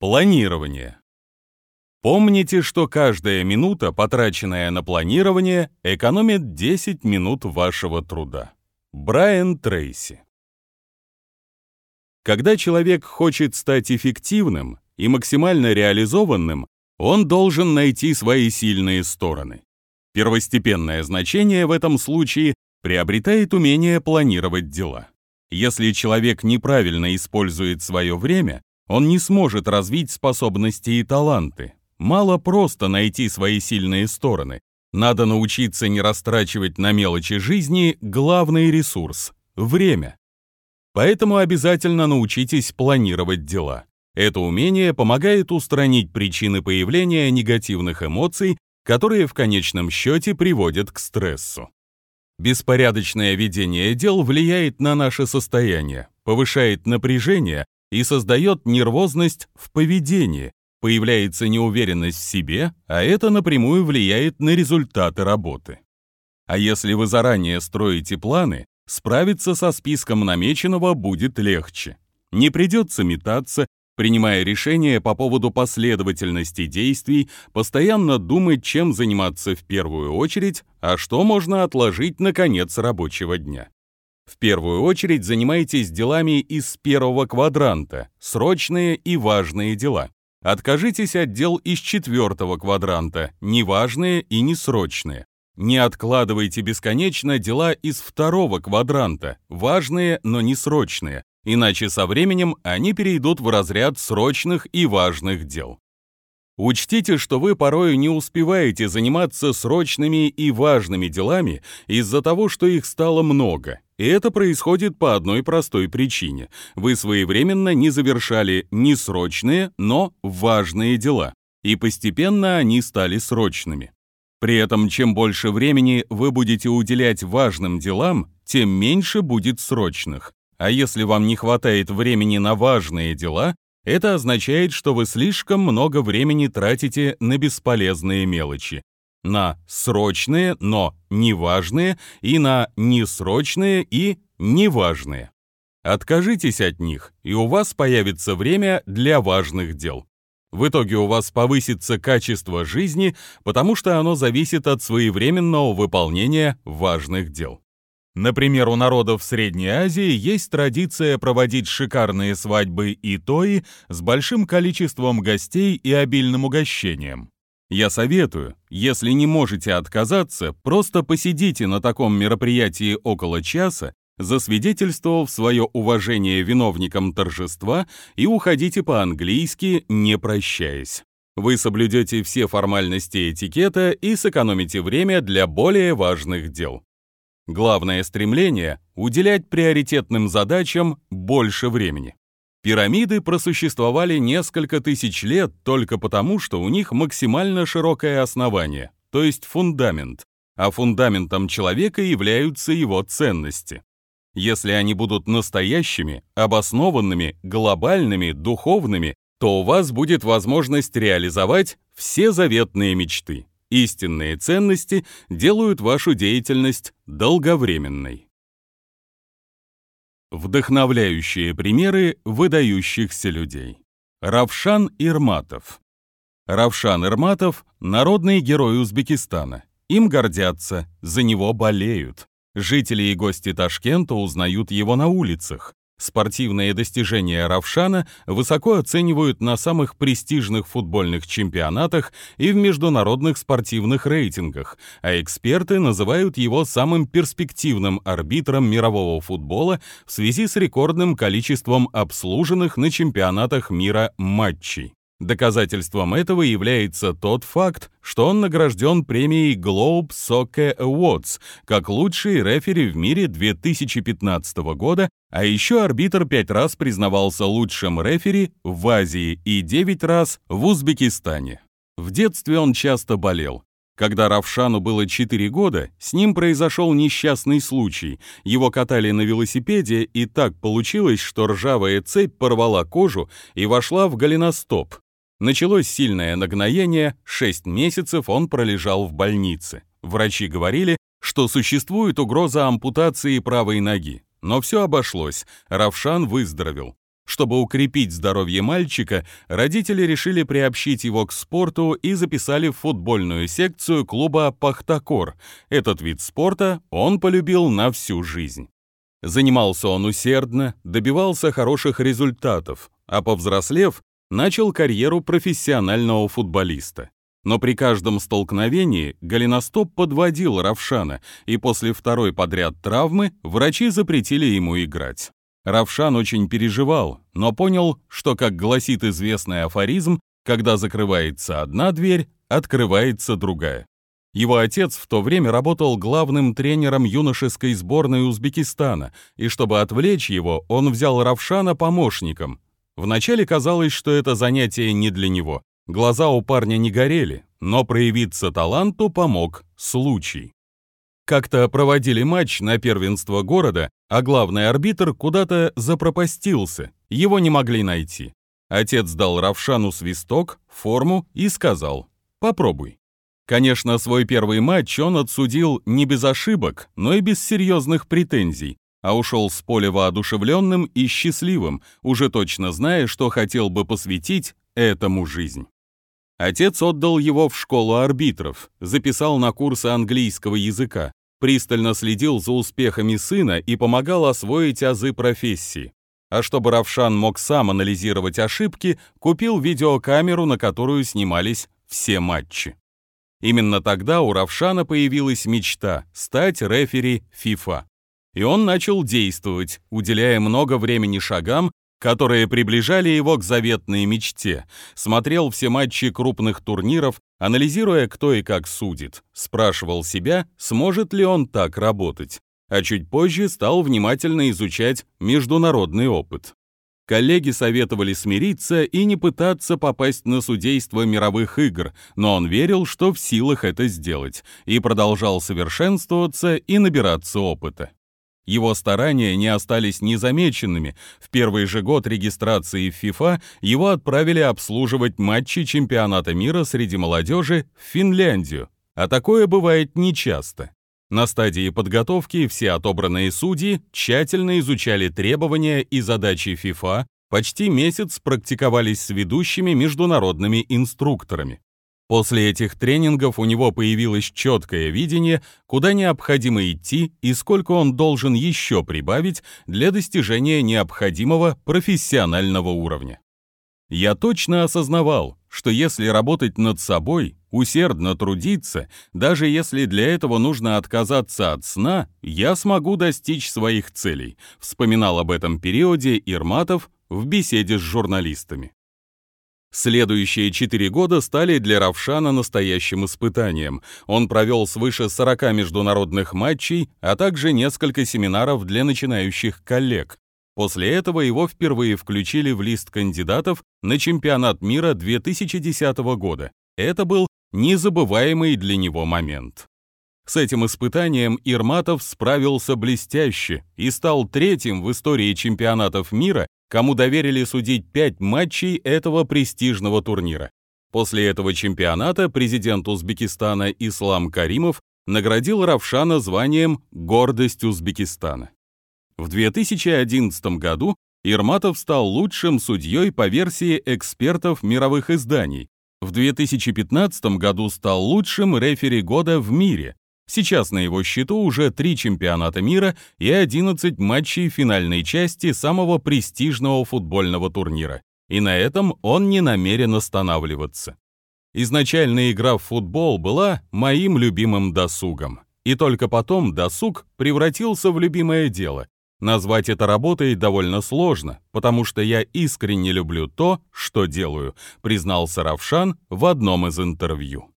Планирование. Помните, что каждая минута, потраченная на планирование, экономит 10 минут вашего труда. Брайан Трейси. Когда человек хочет стать эффективным и максимально реализованным, он должен найти свои сильные стороны. Первостепенное значение в этом случае приобретает умение планировать дела. Если человек неправильно использует свое время, он не сможет развить способности и таланты. Мало просто найти свои сильные стороны. Надо научиться не растрачивать на мелочи жизни главный ресурс – время. Поэтому обязательно научитесь планировать дела. Это умение помогает устранить причины появления негативных эмоций, которые в конечном счете приводят к стрессу. Беспорядочное ведение дел влияет на наше состояние, повышает напряжение и создает нервозность в поведении, появляется неуверенность в себе, а это напрямую влияет на результаты работы. А если вы заранее строите планы, справиться со списком намеченного будет легче. Не придется метаться, принимая решения по поводу последовательности действий, постоянно думать, чем заниматься в первую очередь, а что можно отложить на конец рабочего дня. В первую очередь занимайтесь делами из первого квадранта, срочные и важные дела. Откажитесь от дел из четвертого квадранта, неважные и несрочные. Не откладывайте бесконечно дела из второго квадранта, важные, но не срочные, иначе со временем они перейдут в разряд срочных и важных дел. Учтите, что вы порой не успеваете заниматься срочными и важными делами из-за того, что их стало много. И это происходит по одной простой причине. Вы своевременно не завершали несрочные, но важные дела. И постепенно они стали срочными. При этом, чем больше времени вы будете уделять важным делам, тем меньше будет срочных. А если вам не хватает времени на важные дела, это означает, что вы слишком много времени тратите на бесполезные мелочи. На срочные, но неважные, и на несрочные и неважные. Откажитесь от них, и у вас появится время для важных дел. В итоге у вас повысится качество жизни, потому что оно зависит от своевременного выполнения важных дел. Например, у народов Средней Азии есть традиция проводить шикарные свадьбы и тои с большим количеством гостей и обильным угощением. Я советую, если не можете отказаться, просто посидите на таком мероприятии около часа, засвидетельствовав свое уважение виновникам торжества и уходите по-английски, не прощаясь. Вы соблюдете все формальности этикета и сэкономите время для более важных дел. Главное стремление – уделять приоритетным задачам больше времени. Пирамиды просуществовали несколько тысяч лет только потому, что у них максимально широкое основание, то есть фундамент, а фундаментом человека являются его ценности. Если они будут настоящими, обоснованными, глобальными, духовными, то у вас будет возможность реализовать все заветные мечты. Истинные ценности делают вашу деятельность долговременной. Вдохновляющие примеры выдающихся людей. Равшан Ирматов. Равшан Ирматов – народный герой Узбекистана. Им гордятся, за него болеют. Жители и гости Ташкента узнают его на улицах. Спортивные достижения Равшана высоко оценивают на самых престижных футбольных чемпионатах и в международных спортивных рейтингах, а эксперты называют его самым перспективным арбитром мирового футбола в связи с рекордным количеством обслуженных на чемпионатах мира матчей. Доказательством этого является тот факт, что он награжден премией Globe Soccer Awards как лучший рефери в мире 2015 года, а еще арбитр пять раз признавался лучшим рефери в Азии и девять раз в Узбекистане. В детстве он часто болел. Когда Равшану было 4 года, с ним произошел несчастный случай. Его катали на велосипеде, и так получилось, что ржавая цепь порвала кожу и вошла в голеностоп. Началось сильное нагноение, 6 месяцев он пролежал в больнице. Врачи говорили, что существует угроза ампутации правой ноги. Но все обошлось, Равшан выздоровел. Чтобы укрепить здоровье мальчика, родители решили приобщить его к спорту и записали в футбольную секцию клуба «Пахтакор». Этот вид спорта он полюбил на всю жизнь. Занимался он усердно, добивался хороших результатов, а повзрослев, начал карьеру профессионального футболиста. Но при каждом столкновении голеностоп подводил Равшана, и после второй подряд травмы врачи запретили ему играть. Равшан очень переживал, но понял, что, как гласит известный афоризм, когда закрывается одна дверь, открывается другая. Его отец в то время работал главным тренером юношеской сборной Узбекистана, и чтобы отвлечь его, он взял Равшана помощником. Вначале казалось, что это занятие не для него. Глаза у парня не горели, но проявиться таланту помог случай. Как-то проводили матч на первенство города, а главный арбитр куда-то запропастился, его не могли найти. Отец дал Равшану свисток, форму и сказал «попробуй». Конечно, свой первый матч он отсудил не без ошибок, но и без серьезных претензий, а ушел с поля воодушевленным и счастливым, уже точно зная, что хотел бы посвятить этому жизнь. Отец отдал его в школу арбитров, записал на курсы английского языка, пристально следил за успехами сына и помогал освоить азы профессии. А чтобы Равшан мог сам анализировать ошибки, купил видеокамеру, на которую снимались все матчи. Именно тогда у Равшана появилась мечта стать рефери FIFA. И он начал действовать, уделяя много времени шагам, которые приближали его к заветной мечте, смотрел все матчи крупных турниров, анализируя, кто и как судит, спрашивал себя, сможет ли он так работать, а чуть позже стал внимательно изучать международный опыт. Коллеги советовали смириться и не пытаться попасть на судейство мировых игр, но он верил, что в силах это сделать, и продолжал совершенствоваться и набираться опыта. Его старания не остались незамеченными. В первый же год регистрации в FIFA его отправили обслуживать матчи чемпионата мира среди молодежи в Финляндию. А такое бывает нечасто. На стадии подготовки все отобранные судьи тщательно изучали требования и задачи FIFA, почти месяц практиковались с ведущими международными инструкторами. После этих тренингов у него появилось четкое видение, куда необходимо идти и сколько он должен еще прибавить для достижения необходимого профессионального уровня. Я точно осознавал, что если работать над собой, усердно трудиться, даже если для этого нужно отказаться от сна, я смогу достичь своих целей, вспоминал об этом периоде Ирматов в беседе с журналистами. Следующие четыре года стали для Равшана настоящим испытанием. Он провел свыше 40 международных матчей, а также несколько семинаров для начинающих коллег. После этого его впервые включили в лист кандидатов на чемпионат мира 2010 года. Это был незабываемый для него момент. С этим испытанием Ирматов справился блестяще и стал третьим в истории чемпионатов мира, кому доверили судить пять матчей этого престижного турнира. После этого чемпионата президент Узбекистана Ислам Каримов наградил Равшана званием «Гордость Узбекистана». В 2011 году Ирматов стал лучшим судьей по версии экспертов мировых изданий. В 2015 году стал лучшим рефери года в мире, Сейчас на его счету уже три чемпионата мира и 11 матчей финальной части самого престижного футбольного турнира. И на этом он не намерен останавливаться. Изначально игра в футбол была моим любимым досугом. И только потом досуг превратился в любимое дело. Назвать это работой довольно сложно, потому что я искренне люблю то, что делаю, признался Равшан в одном из интервью.